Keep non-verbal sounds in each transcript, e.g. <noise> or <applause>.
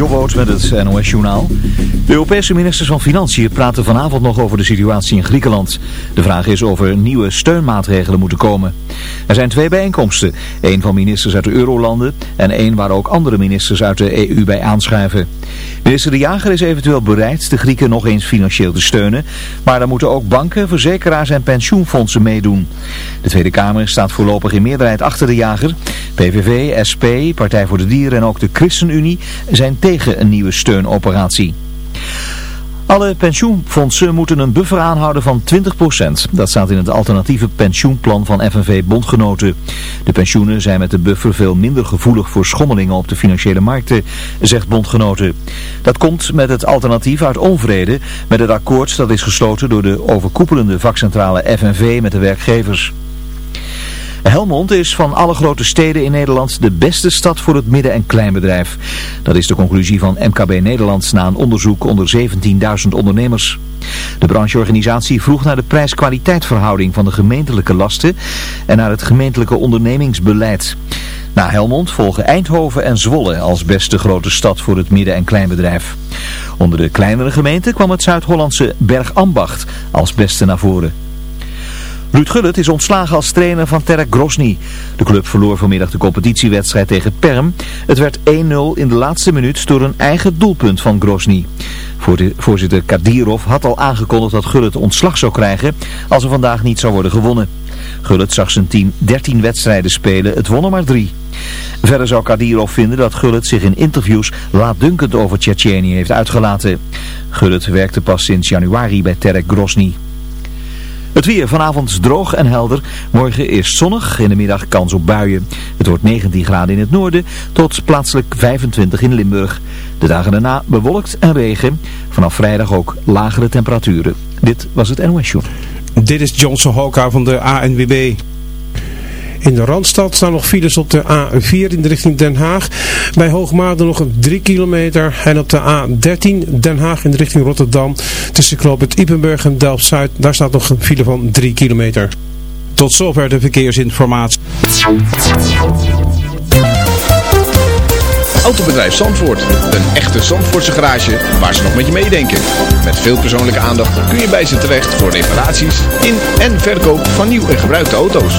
Jobboot met het NOS-journaal. De Europese ministers van Financiën praten vanavond nog over de situatie in Griekenland. De vraag is of er nieuwe steunmaatregelen moeten komen. Er zijn twee bijeenkomsten. Eén van ministers uit de eurolanden en één waar ook andere ministers uit de EU bij aanschuiven. Minister De Jager is eventueel bereid de Grieken nog eens financieel te steunen. Maar dan moeten ook banken, verzekeraars en pensioenfondsen meedoen. De Tweede Kamer staat voorlopig in meerderheid achter De Jager. PVV, SP, Partij voor de Dieren en ook de ChristenUnie zijn tegen een nieuwe steunoperatie. Alle pensioenfondsen moeten een buffer aanhouden van 20%. Dat staat in het alternatieve pensioenplan van FNV Bondgenoten. De pensioenen zijn met de buffer veel minder gevoelig voor schommelingen op de financiële markten, zegt Bondgenoten. Dat komt met het alternatief uit onvrede met het akkoord dat is gesloten door de overkoepelende vakcentrale FNV met de werkgevers. Helmond is van alle grote steden in Nederland de beste stad voor het midden- en kleinbedrijf. Dat is de conclusie van MKB Nederland na een onderzoek onder 17.000 ondernemers. De brancheorganisatie vroeg naar de prijs-kwaliteitverhouding van de gemeentelijke lasten en naar het gemeentelijke ondernemingsbeleid. Na Helmond volgen Eindhoven en Zwolle als beste grote stad voor het midden- en kleinbedrijf. Onder de kleinere gemeenten kwam het Zuid-Hollandse Bergambacht als beste naar voren. Ruud Gullit is ontslagen als trainer van Terek Grosny. De club verloor vanmiddag de competitiewedstrijd tegen Perm. Het werd 1-0 in de laatste minuut door een eigen doelpunt van Grosny. Voorzitter Kadirov had al aangekondigd dat Gullit ontslag zou krijgen als er vandaag niet zou worden gewonnen. Gullit zag zijn team 13 wedstrijden spelen, het won er maar 3. Verder zou Kadirov vinden dat Gullit zich in interviews laatdunkend over Tsjetsjenië heeft uitgelaten. Gullit werkte pas sinds januari bij Terek Grosny. Het weer vanavond droog en helder. Morgen eerst zonnig, in de middag kans op buien. Het wordt 19 graden in het noorden tot plaatselijk 25 in Limburg. De dagen daarna bewolkt en regen. Vanaf vrijdag ook lagere temperaturen. Dit was het NOS Show. Dit is Johnson Hoka van de ANWB. In de Randstad staan nog files op de A4 in de richting Den Haag. Bij Hoogmaarden nog 3 kilometer. En op de A13 Den Haag in de richting Rotterdam. Tussen knoop het Ipenburg en Delft-Zuid. Daar staat nog een file van 3 kilometer. Tot zover de verkeersinformatie. Autobedrijf Zandvoort. Een echte Zandvoortse garage waar ze nog met je meedenken. Met veel persoonlijke aandacht kun je bij ze terecht voor reparaties in en verkoop van nieuw en gebruikte auto's.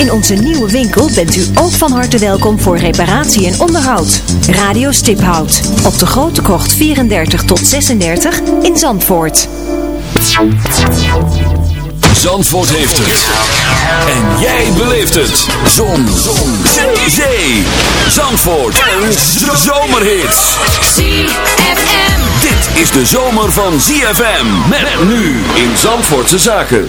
In onze nieuwe winkel bent u ook van harte welkom voor reparatie en onderhoud. Radio Stiphout op de Grote Krocht 34 tot 36 in Zandvoort. Zandvoort heeft het. En jij beleeft het. Zon. Zon. Zee. Zandvoort. Een zomerhit. ZFM. Dit is de zomer van ZFM. Met nu in Zandvoortse Zaken.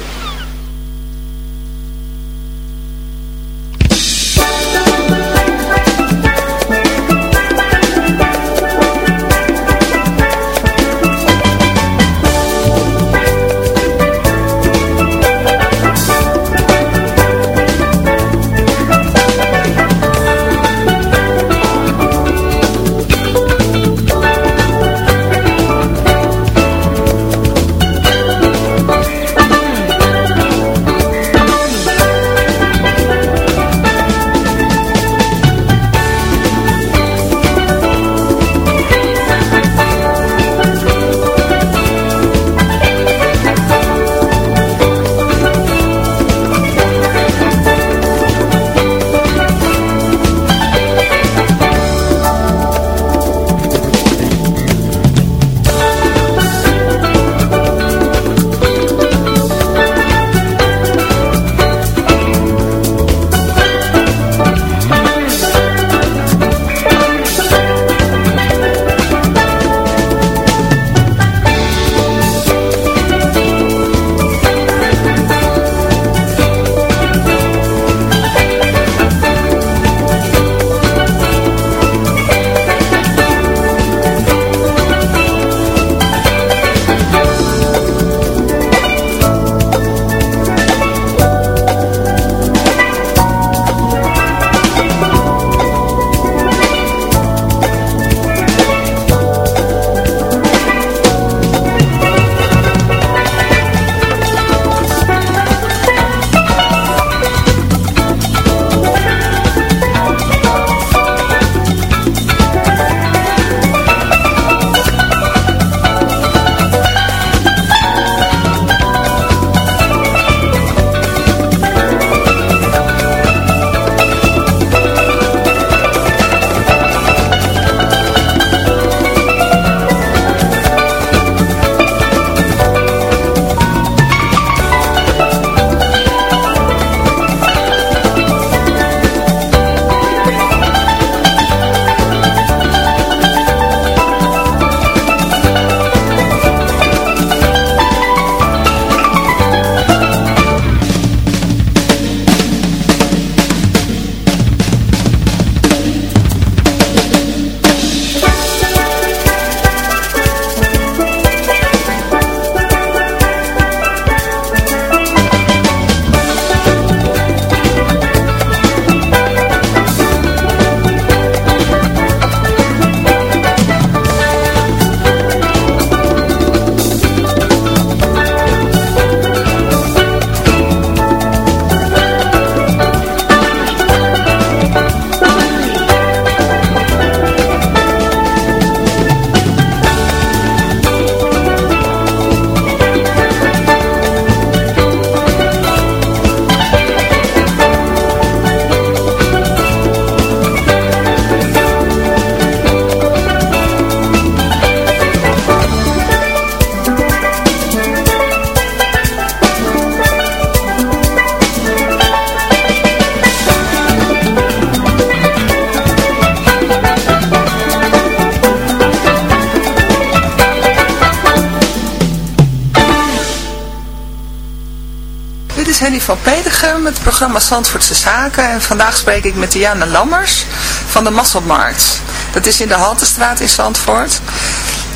Van Pedegem, het programma Zandvoortse Zaken. En vandaag spreek ik met Diana Lammers van de Masselmarkt. Dat is in de Haltestraat in Zandvoort.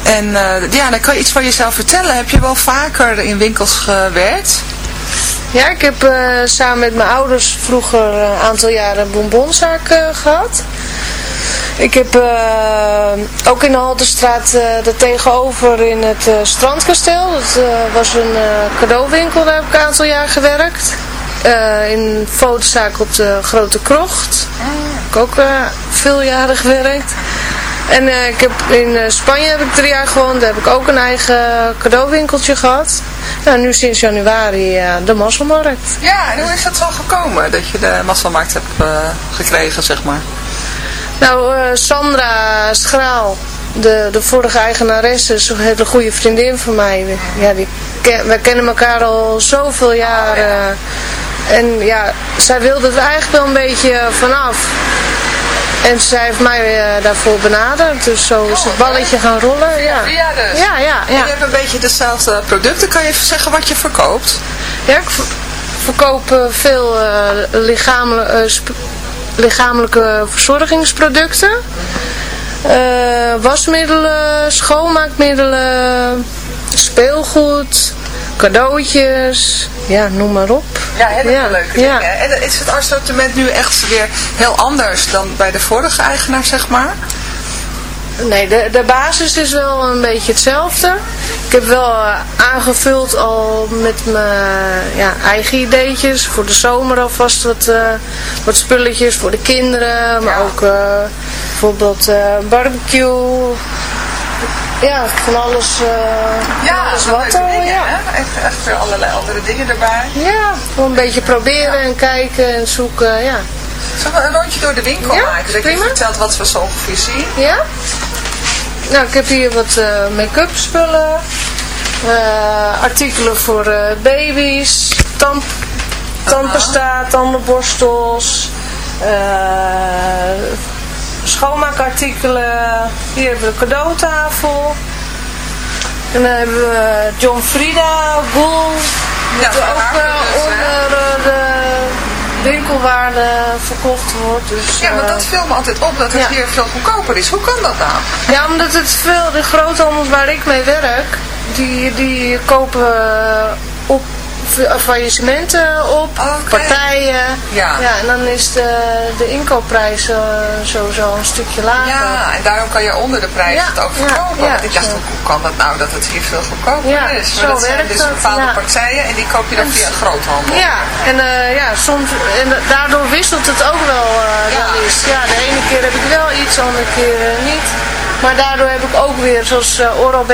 En uh, Diana, kan je iets van jezelf vertellen? Heb je wel vaker in winkels gewerkt? Ja, ik heb uh, samen met mijn ouders vroeger een aantal jaren een bonbonzaak uh, gehad. Ik heb ook in de Halterstraat uh, er tegenover in het Strandkasteel. Dat was een cadeauwinkel, daar heb ik een aantal jaar gewerkt. In een fotozaak op de Grote Krocht. Heb ik ook veel jaren gewerkt. En ik heb, in Spanje heb ik drie jaar gewoond. Daar heb ik ook een eigen cadeauwinkeltje gehad. Nou, nu sinds januari de Masselmarkt. Ja, en hoe is dat zo gekomen dat je de Masselmarkt hebt gekregen, zeg maar? Nou, uh, Sandra Schraal, de, de vorige eigenaresse, is een hele goede vriendin van mij. Ja, die, we kennen elkaar al zoveel jaar. En ja, zij wilde er eigenlijk wel een beetje vanaf. En zij heeft mij uh, daarvoor benaderd. Dus zo is het balletje gaan rollen. Ja, ja, dus. ja, ja, ja. je hebt een beetje dezelfde producten. Kan je even zeggen wat je verkoopt? Ja, ik verkoop uh, veel uh, lichamelijke lichamelijke verzorgingsproducten. Wasmiddelen, schoonmaakmiddelen, speelgoed, cadeautjes, ja, noem maar op. Ja, hele ja, leuke dingen. En is het assortiment nu echt weer heel anders dan bij de vorige eigenaar, zeg maar? Nee, de, de basis is wel een beetje hetzelfde. Ik heb wel uh, aangevuld al met mijn ja, eigen ideetjes. Voor de zomer alvast wat, uh, wat spulletjes voor de kinderen. Maar ook uh, bijvoorbeeld barbecue. Ja, van alles, ja, alles wat. Dingen, ja. Echt, echt allerlei andere dingen erbij. Ja, gewoon een beetje proberen en kijken en zoeken. Ja. Zullen we een rondje door de winkel ja, maken? Dat je vertelt wat we zo ongeveer zien. Ja? Nou, ik heb hier wat uh, make-up spullen. Uh, artikelen voor uh, baby's. Tand, tandpasta, tandenborstels. Schoonmaakartikelen. Hier hebben we een cadeautafel. En dan hebben we John Frieda, Goel. Ja, dat ook dus, onder de winkelwaarde verkocht wordt. Dus, ja, maar dat uh, viel me altijd op dat het ja. hier veel goedkoper is. Hoe kan dat dan? Ja, omdat het veel, de groothandels waar ik mee werk, die, die kopen op faillissementen op, okay. partijen. Ja. ja. En dan is de, de inkoopprijs uh, sowieso een stukje lager. Ja, en daarom kan je onder de prijs ja. het ook verkopen. Ja, Want ik dacht, hoe kan dat nou dat het hier veel goedkoper ja, is? Maar zo dat zijn werkt dus bepaalde partijen en die koop je dan via een groothandel. Ja, en uh, ja, soms, en daardoor wisselt het ook wel, uh, wel eens. Ja, de ene keer heb ik wel iets, de andere keer niet. Maar daardoor heb ik ook weer, zoals uh, Oral-B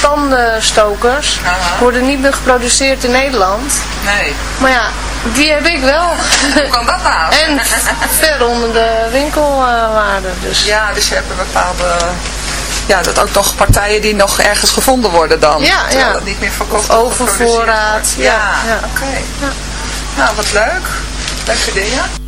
tandenstokers, worden niet meer geproduceerd in Nederland. Nee. Maar ja, die heb ik wel. <laughs> Hoe kan dat nou? <laughs> en ver onder de winkelwaarde. dus. Ja, dus je hebt een bepaalde... Ja, dat ook nog partijen die nog ergens gevonden worden dan. Ja, terwijl ja. het niet meer verkocht overvoorraad. Ja, Ja, oké. Ja. Nou, wat leuk. Leuke dingen.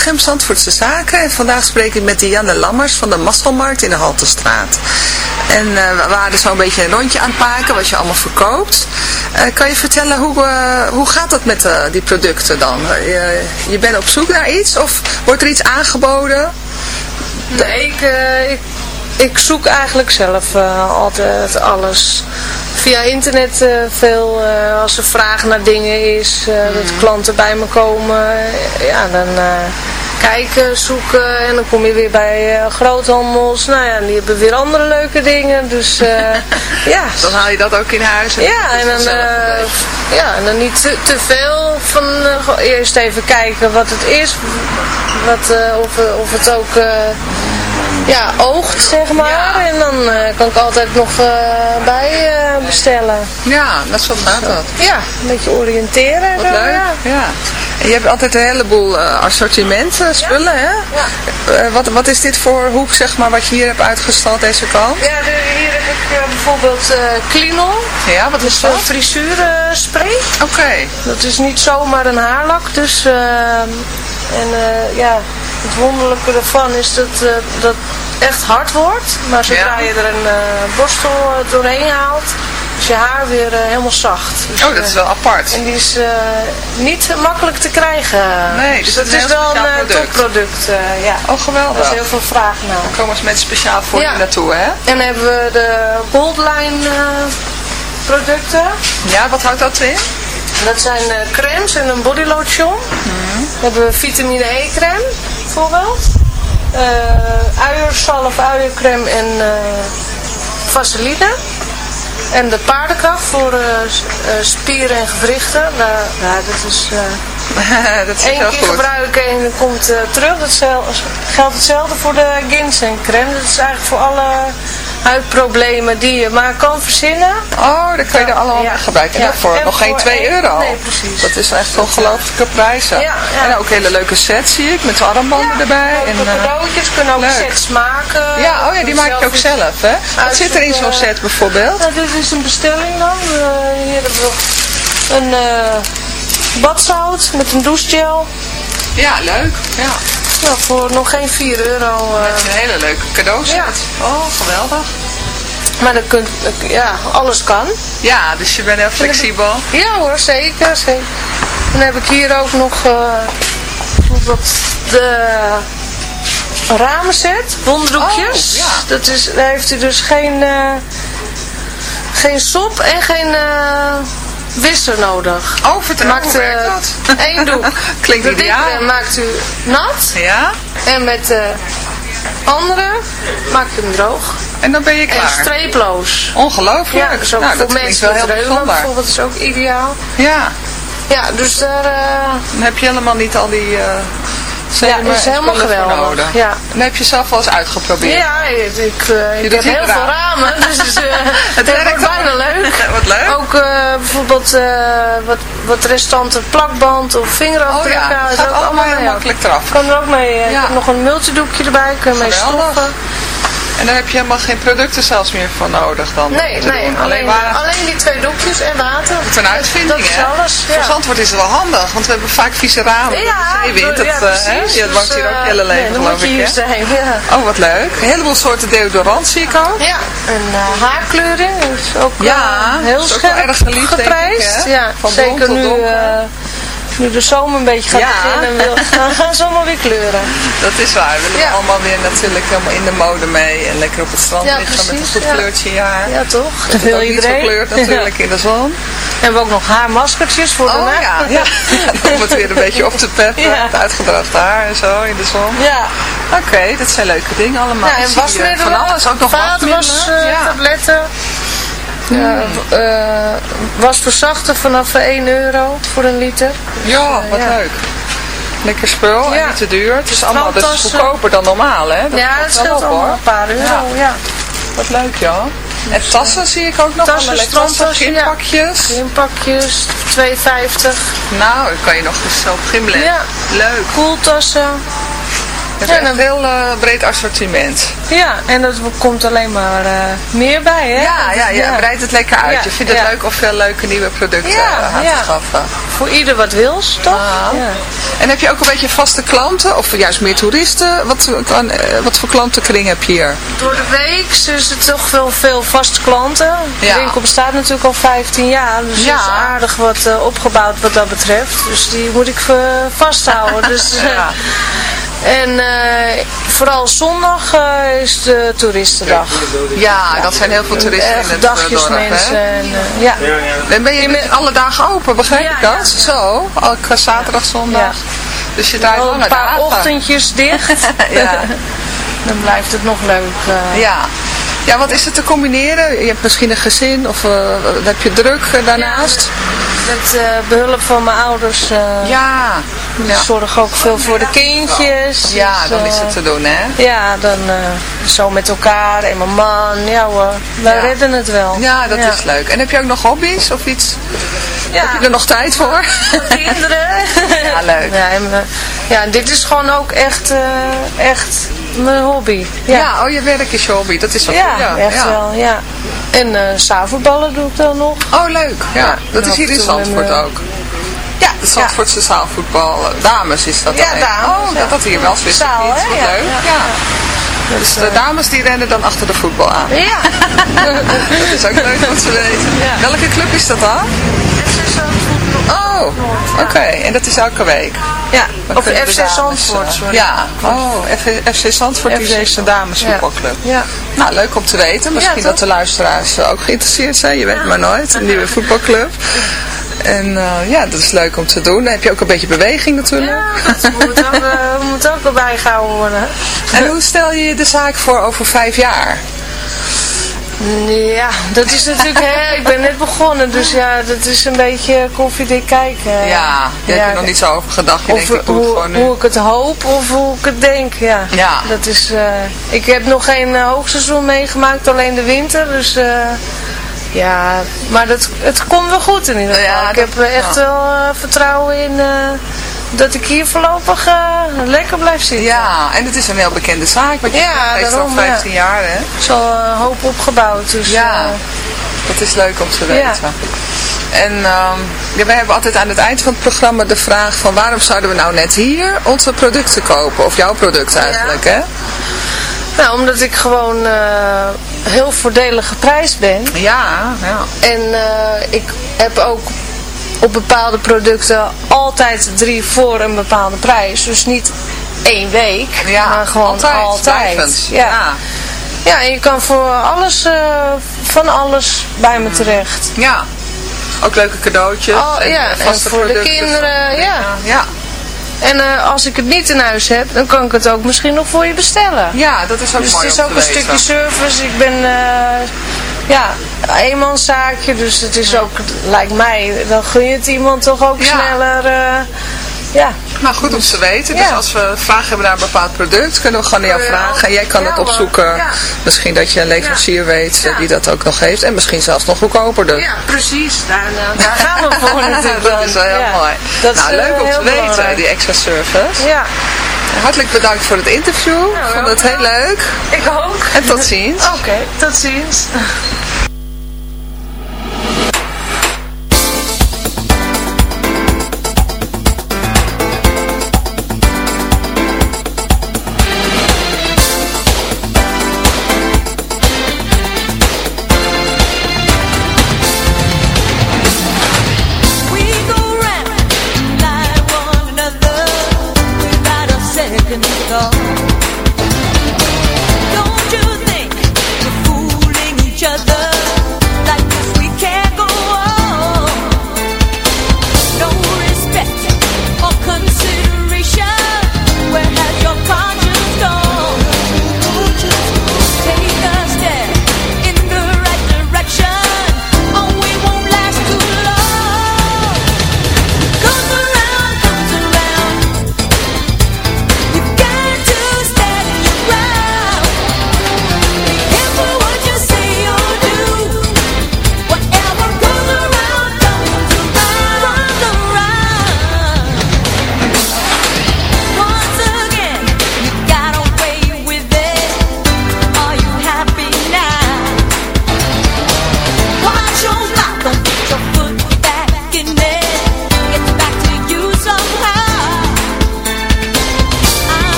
Pedegem, Zandvoortse Zaken. En vandaag spreek ik met Dianne Lammers van de Mastelmarkt in de Haltestraat. En eh, we waren zo'n beetje een rondje aan het maken, wat je allemaal verkoopt. Eh, kan je vertellen, hoe, eh, hoe gaat dat met die producten dan? je, bent op zoek naar iets of wordt er iets aangeboden? Nee, ik, ik, ik zoek eigenlijk zelf altijd alles. Via internet eh, veel, eh, als er vraag naar dingen is, eh, dat klanten bij me komen, ja, dan kijken, zoeken en dan kom je weer bij eh, groothandels. Nou ja, die hebben weer andere leuke dingen, dus <laughs> ja. Dan haal je dat ook in huis. En Ja, en dan, ja, en dan niet te, te veel van eerst even kijken wat het is, wat, of, of het ook ja, oogt, zeg maar. Ja. En dan eh, kan ik altijd nog eh, bij eh, bestellen. Ja, dat zo gaat dat. Ja, een beetje oriënteren. Wat zo, leuk. Ja. Ja. En je hebt altijd een heleboel assortiment, eh, spullen, hè? Eh, wat, wat is dit voor hoek, zeg maar, wat je hier hebt uitgestald, deze kant? Ja, de- hier heb ik bijvoorbeeld Klinol. Ja, wat is dat? een frisuurspray. Oké. Dat is niet zomaar een haarlak, dus eh, en ja, het wonderlijke ervan is dat uh, dat echt hard wordt, maar zodra Ja. je er een uh, borstel uh, doorheen haalt, is je haar weer helemaal zacht. Dus, oh, dat is wel apart. En die is niet makkelijk te krijgen. Nee, dus dat het is wel een topproduct. ja. Oh, geweldig. Daar is heel veel vraag naar. Daar komen ze met speciaal voor Ja. je naartoe, hè? En dan hebben we de Goldline producten. Ja, wat houdt dat in? Dat zijn uh, crèmes en een bodylotion. Mhm. We hebben vitamine E crème bijvoorbeeld. Uh, uiersalf, uiercrème en uh, vaseline. En de paardenkracht voor uh, spieren en gewrichten. Nou, ja, dat is... <laughs> dat Eén keer goed. gebruiken en dan komt terug. Dat geldt hetzelfde voor de ginseng crème. Dat is eigenlijk voor alle huidproblemen die je maar kan verzinnen. Oh, dan kan je er allemaal ja. gebruiken. En ja. voor en nog voor geen 2 euro. Nee, precies. Dat is echt ongelooflijke prijzen. Ja. En ook hele leuke sets zie ik, met armbanden erbij. En cadeautjes kunnen ook leuk. sets maken. Ja, oh ja, die maak je ook zelf, hè? Wat zit er in zo'n set bijvoorbeeld? Nou, dit is een bestelling dan. Uh, hier hebben we een... Uh, badzout met een douchegel. Ja, leuk. Ja. Nou, voor nog geen 4 euro. eh, Met een hele leuke cadeauset. Ja. Oh, geweldig. maar dat kunt, ja, alles kan. Ja, dus je bent heel flexibel. Ja hoor, zeker, zeker. Dan heb ik hier ook nog eh, bijvoorbeeld de ramenset, wonddoekjes. Oh, ja. Dat is, daar heeft u dus geen, eh, geen sop en geen eh, wisser nodig. Oh, vertel, Maakt hoe werkt eh, dat? doek. <laughs> Klinkt de ideaal. maakt u nat Ja? en met de andere maakt u hem droog. En dan ben je En klaar. streeploos. Ongelooflijk. Ja, dus ook nou, voor dat mensen wel heel bijzonder. bijvoorbeeld is ook ideaal. Ja, Ja, dus daar... eh, dan heb je helemaal niet al die... eh Ja, is helemaal geweldig. Ja. Heb je zelf wel eens uitgeprobeerd. Ja, ik, ik, eh, ik doet heb heel veel ramen, dus het, is, eh, <laughs> het wordt bijna leuk. Wat leuk. Ook eh, bijvoorbeeld wat, wat restanten plakband of Oh vingerafdrukken. ja, is gaat ook allemaal heel makkelijk eraf. Kan er ook mee. Ik Ja. heb nog een multidoekje erbij, kun je mee Geweldig. En dan heb je helemaal geen producten zelfs meer voor nodig dan? Nee, nee, alleen, maar alleen die twee doekjes en water. is een uitvinding, Dat is hè? alles, ja. Voor Zandvoort is het wel handig, want we hebben vaak vieze ramen. Ja, de zeewind, dat, ja, eh, precies. hè? Je Dus, woont hier ook eh, hele leven, nee, geloof ik, hier hè? zijn, ja. Oh, wat leuk. Een heleboel soorten deodorant zie ik ook. Ja, en eh, haarkleuring is ook Ja, heel dat is ook wel scherp erg geliefd, denk ik, geprijsd. hè? ja, Van blond zeker tot nu, donker. Nu de zomer een beetje gaat Ja. beginnen, wil, gaan ze allemaal weer kleuren. Dat is waar. We willen Ja. allemaal weer natuurlijk helemaal in de mode mee. En lekker op het strand Ja, liggen met een goed ja. kleurtje in je haar. Ja, toch? Dat wil niet iedereen. verkleurd natuurlijk in de zon. En we hebben ook nog haarmaskertjes voor de Oh nacht. ja, <laughs> ja. om het weer een beetje op te peppen. Het uitgedroogde haar en zo in de zon. Ja, Oké, dat zijn leuke dingen allemaal. ja en wasmiddelen. Van alles, ook nog wasmiddelen. eh, ja. Ja, eh, wasverzachter vanaf eh, 1 euro voor een liter. ja, wat ja. leuk. Lekker spul Ja. en niet te duur. Het is allemaal dat is Strandtassen. goedkoper dan normaal, hè? Dat ja, het scheelt allemaal hoor. een paar euro. Ja. Ja. Wat leuk, ja. En tassen zie ik ook nog. Tassen, strandtassen, ja. gympakjes. Inpakjes, 2,50. Nou, dan kan je nog eens op gymles. Ja. Leuk. Koeltassen. Echt dan- een heel eh, breed assortiment. Ja, en dat komt alleen maar eh, meer bij, hè? Ja, ja, ja, breidt het lekker uit. Ja, je vindt het ja. leuk om veel leuke nieuwe producten eh, aan te schaffen. Voor ieder wat wils, toch? Ah. Ja. En heb je ook een beetje vaste klanten? Of juist meer toeristen? Wat, kan- wat voor klantenkring heb je hier? Door de week is het toch wel veel vaste klanten. De winkel bestaat natuurlijk al 15 jaar, dus Ja. is aardig wat opgebouwd wat dat betreft. Dus die moet ik vasthouden. dus, <laughs> Ja. En eh, vooral zondag eh, is de toeristendag. Ja, dat zijn heel veel toeristen in Echt het eh, dagjes dorp, hè? mensen. En, ja. En ben je met alle dagen open, begrijp Ja, ik dat? ja. Zo, elke zaterdag, zondag. Dus je draait Wel lange een paar dagen. ochtendjes dicht. <laughs> Ja. <laughs> Dan blijft het nog leuk. Ja. Ja, wat is het te combineren? Je hebt misschien een gezin of eh, heb je druk eh, daarnaast? Met eh, behulp van mijn ouders. Ja. Ja, zorgen ook veel voor de kindjes. ja dus, dan is het te doen, hè? Ja, dan zo met elkaar en mijn man. Ja hoor, wij Ja. redden het wel. Ja, dat is leuk. En heb je ook nog hobby's of iets? Ja, Heb je er nog tijd voor? kinderen. <laughs> Ja, leuk. Ja, en, ja, en dit is gewoon ook echt, eh, echt mijn hobby. Ja. Ja, oh, je werk is je hobby. Dat is wel ja, ja. echt ja. wel, ja. En eh zaalvoetballen doe ik dan nog. Oh, leuk. Ja, dat is hier in Zandvoort mijn- ook. Ja, de Zandvoortse zaalvoetbal. eh, Dames is dat Ja, dan, hè? dames, Oh, ja. dat had hier wel niet. hè? Wat Ja, leuk. ja, Ja. Dus de dames die rennen dan achter de voetbal aan. Ja. <laughs> Dat is ook leuk om te weten. Ja. Welke club is dat dan? Oh, oké. En dat is elke week? Ja, Dan of FC dames, Zandvoort, eh, sorry. Ja, oh, F- FC Zandvoort die FC heeft een damesvoetbalclub. Ja. Nou, leuk om te weten. Misschien Ja, dat de luisteraars eh, ook geïnteresseerd zijn. Je weet maar nooit. Een nieuwe voetbalclub. En eh, ja, dat is leuk om te doen. Dan heb je ook een beetje beweging natuurlijk. Ja, dat moet ook, eh, moet ook erbij gehouden worden. En hoe stel je je de zaak voor over vijf jaar? Ja, dat is natuurlijk, hè, ik ben net begonnen, dus ja, dat is een beetje koffiedik kijken. Ja, je hebt er nog niet zo over gedacht. Je Of denkt, ik het hoe, gewoon nu. hoe ik het hoop of hoe ik het denk, ja. Ja. Dat is, eh, ik heb nog geen eh, hoogseizoen meegemaakt, alleen de winter, dus eh, ja, maar dat, het komt wel goed in ieder geval. Ja, ik heb echt ja. wel vertrouwen in dat ik hier voorlopig eh, lekker blijf zitten. Ja, en het is een heel bekende zaak. Want je Ja, heeft al daarom, 15 jaar, hè? Het is al een hoop opgebouwd, dus Ja, eh, dat is leuk om te weten. En ehm, ja, wij hebben altijd aan het eind van het programma de vraag van waarom zouden we nou net hier onze producten kopen? Of jouw product eigenlijk, hè? Nou, omdat ik gewoon eh, heel voordelig geprijsd ben. Ja, ja. En eh, ik heb ook op bepaalde producten altijd drie voor een bepaalde prijs. Dus niet één week, Ja, maar gewoon altijd, altijd. Ja. Ja. ja, en je kan voor alles, eh, van alles bij me terecht. Ja. Ook leuke cadeautjes. Oh, en, ja, en voor de kinderen, ja. Ja. En eh, als ik het niet in huis heb, dan kan ik het ook misschien nog voor je bestellen. ja, dat is ook Dus mooi het is ook een weten. stukje service. Ik ben, eh, ja, eenmanszaakje. Dus het is ook, lijkt mij, dan gun je het iemand toch ook sneller. eh, ja. Nou, goed om te weten. Dus Ja. als we vragen hebben naar een bepaald product, kunnen we gewoon naar jou vragen. En jij kan het opzoeken. Ja. Misschien dat je een leverancier weet eh, die dat ook nog heeft. En misschien zelfs nog goedkoper. ja, precies. Daar, eh, daar gaan we voor <laughs> natuurlijk. dat is wel heel mooi. Dat is, nou, eh, leuk om te weten, belangrijk. die extra service. Ja, Hartelijk bedankt voor het interview. Ik vond het heel leuk. ik ook. En tot ziens. Oké, tot ziens.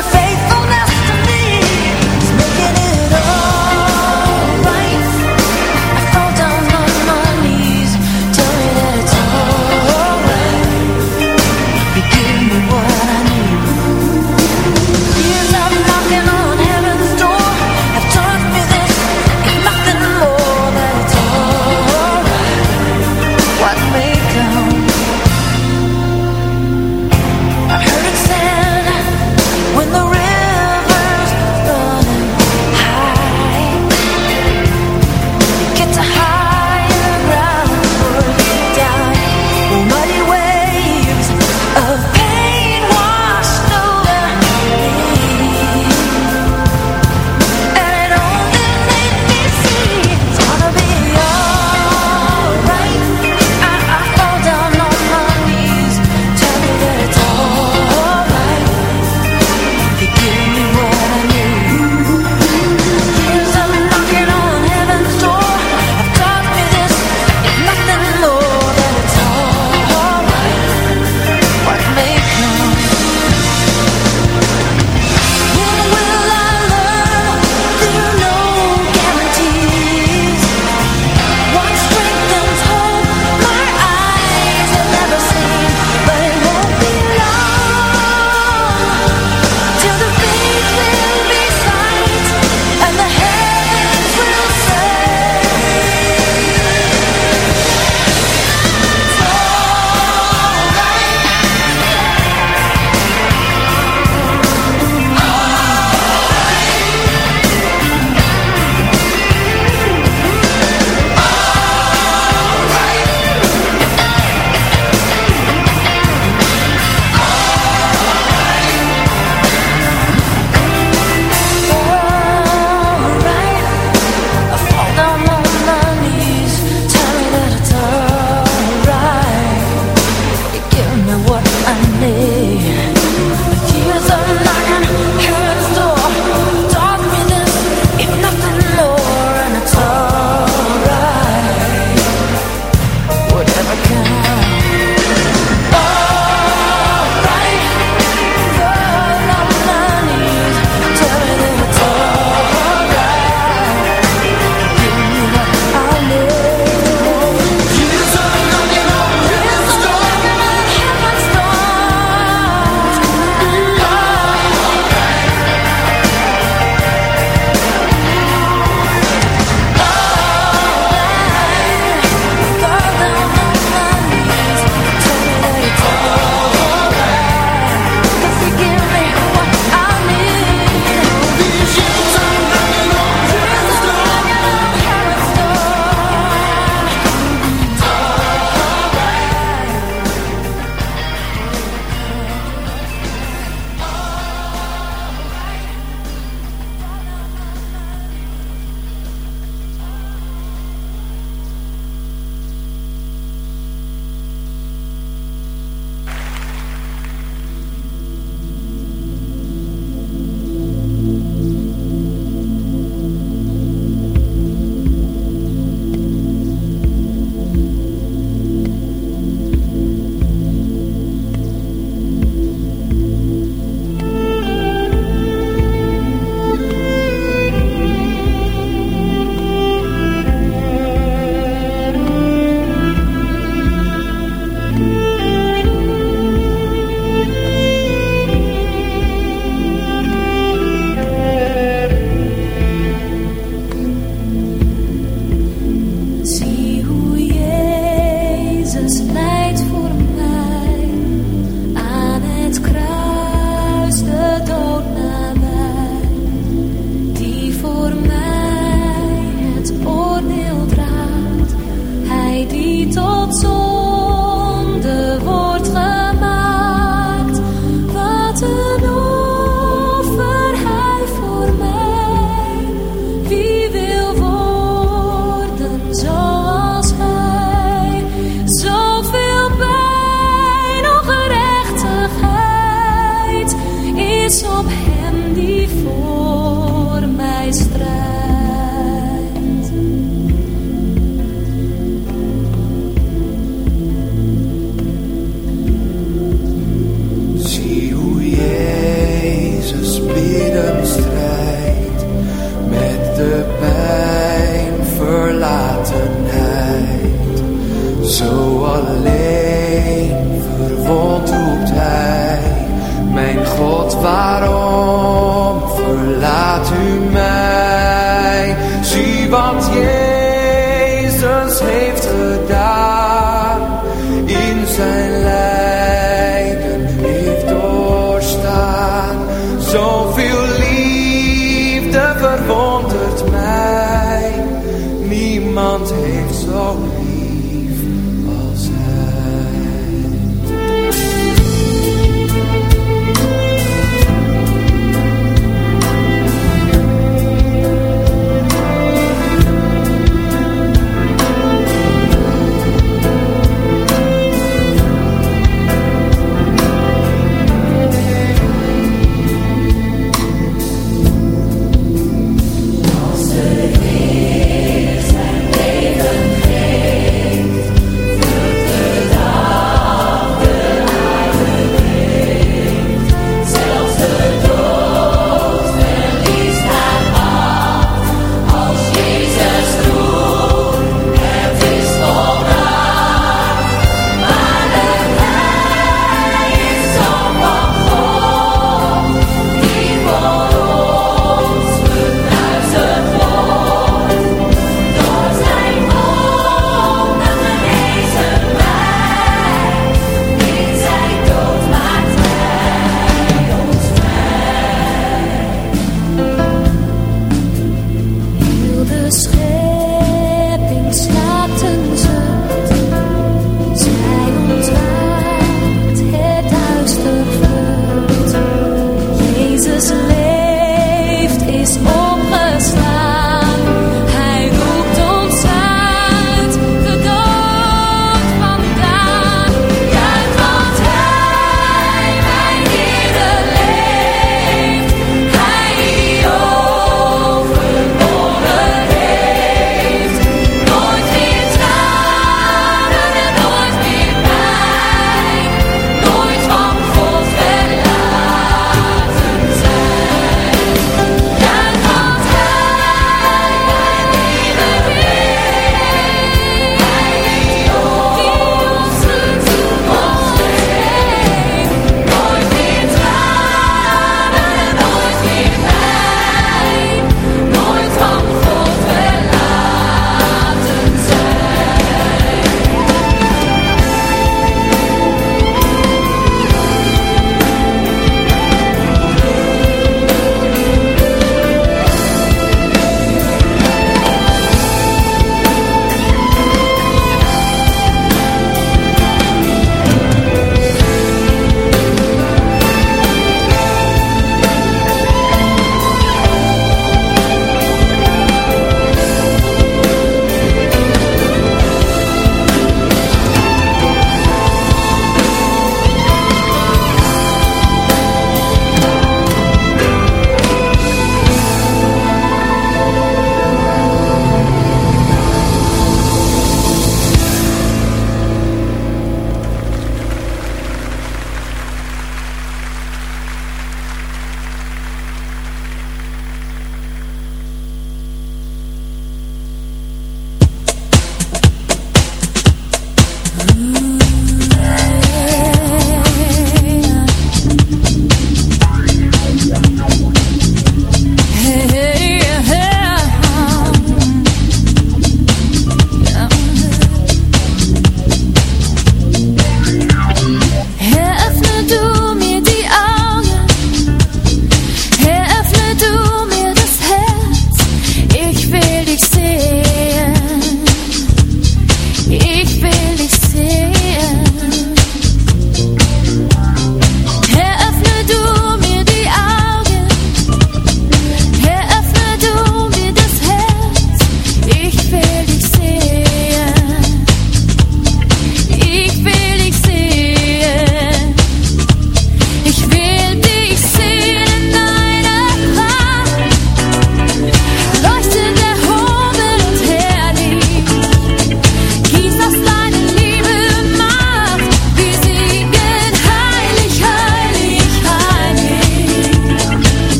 your face.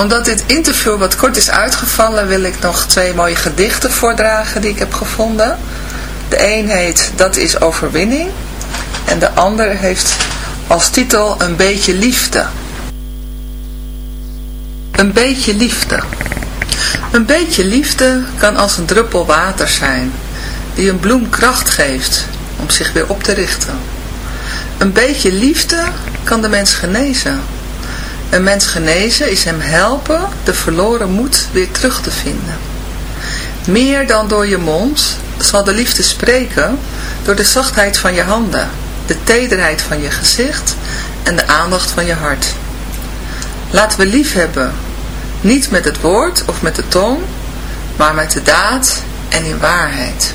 Omdat dit interview wat kort is uitgevallen, wil ik nog twee mooie gedichten voordragen die ik heb gevonden. De een heet Dat is overwinning en de ander heeft als titel Een beetje liefde. Een beetje liefde. Een beetje liefde kan als een druppel water zijn, die een bloem kracht geeft om zich weer op te richten. Een beetje liefde kan de mens genezen. Een mens genezen is hem helpen de verloren moed weer terug te vinden. Meer dan door je mond zal de liefde spreken door de zachtheid van je handen, de tederheid van je gezicht en de aandacht van je hart. Laten we lief hebben, niet met het woord of met de tong, maar met de daad en in waarheid.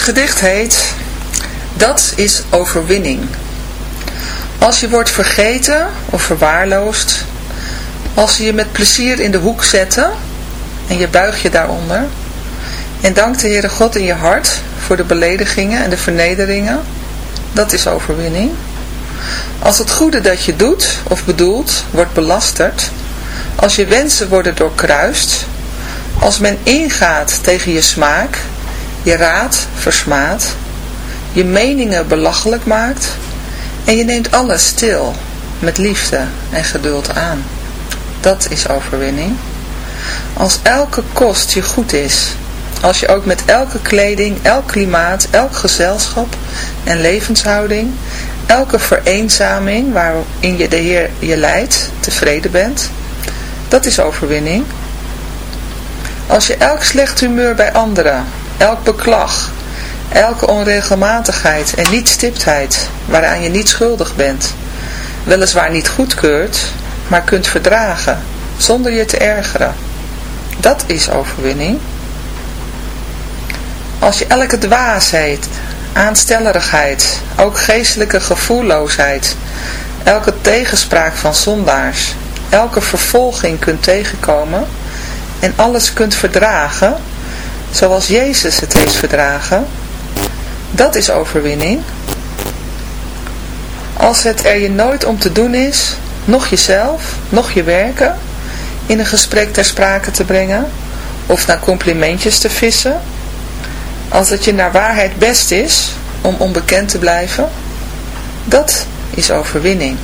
Gedicht heet Dat is overwinning. Als je wordt vergeten of verwaarloosd, als ze je met plezier in de hoek zetten en je buigt je daaronder en dankt de Heere God in je hart voor de beledigingen en de vernederingen, dat is overwinning. Als het goede dat je doet of bedoelt wordt belasterd, als je wensen worden doorkruist, als men ingaat tegen je smaak je raad versmaadt, je meningen belachelijk maakt en je neemt alles stil met liefde en geduld aan. Dat is overwinning. Als elke kost je goed is, als je ook met elke kleding, elk klimaat, elk gezelschap en levenshouding, elke vereenzaming waarin je de Heer je leidt, tevreden bent, dat is overwinning. Als je elk slecht humeur bij anderen, elk beklag, elke onregelmatigheid en niet-stiptheid waaraan je niet schuldig bent, weliswaar niet goedkeurt, maar kunt verdragen, zonder je te ergeren. Dat is overwinning. Als je elke dwaasheid, aanstellerigheid, ook geestelijke gevoelloosheid, elke tegenspraak van zondaars, elke vervolging kunt tegenkomen en alles kunt verdragen, zoals Jezus het heeft verdragen, dat is overwinning. Als het er je nooit om te doen is, nog jezelf, nog je werken, in een gesprek ter sprake te brengen, of naar complimentjes te vissen, als het je naar waarheid best is om onbekend te blijven, dat is overwinning.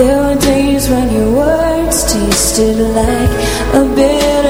There were days when your words tasted like a bitter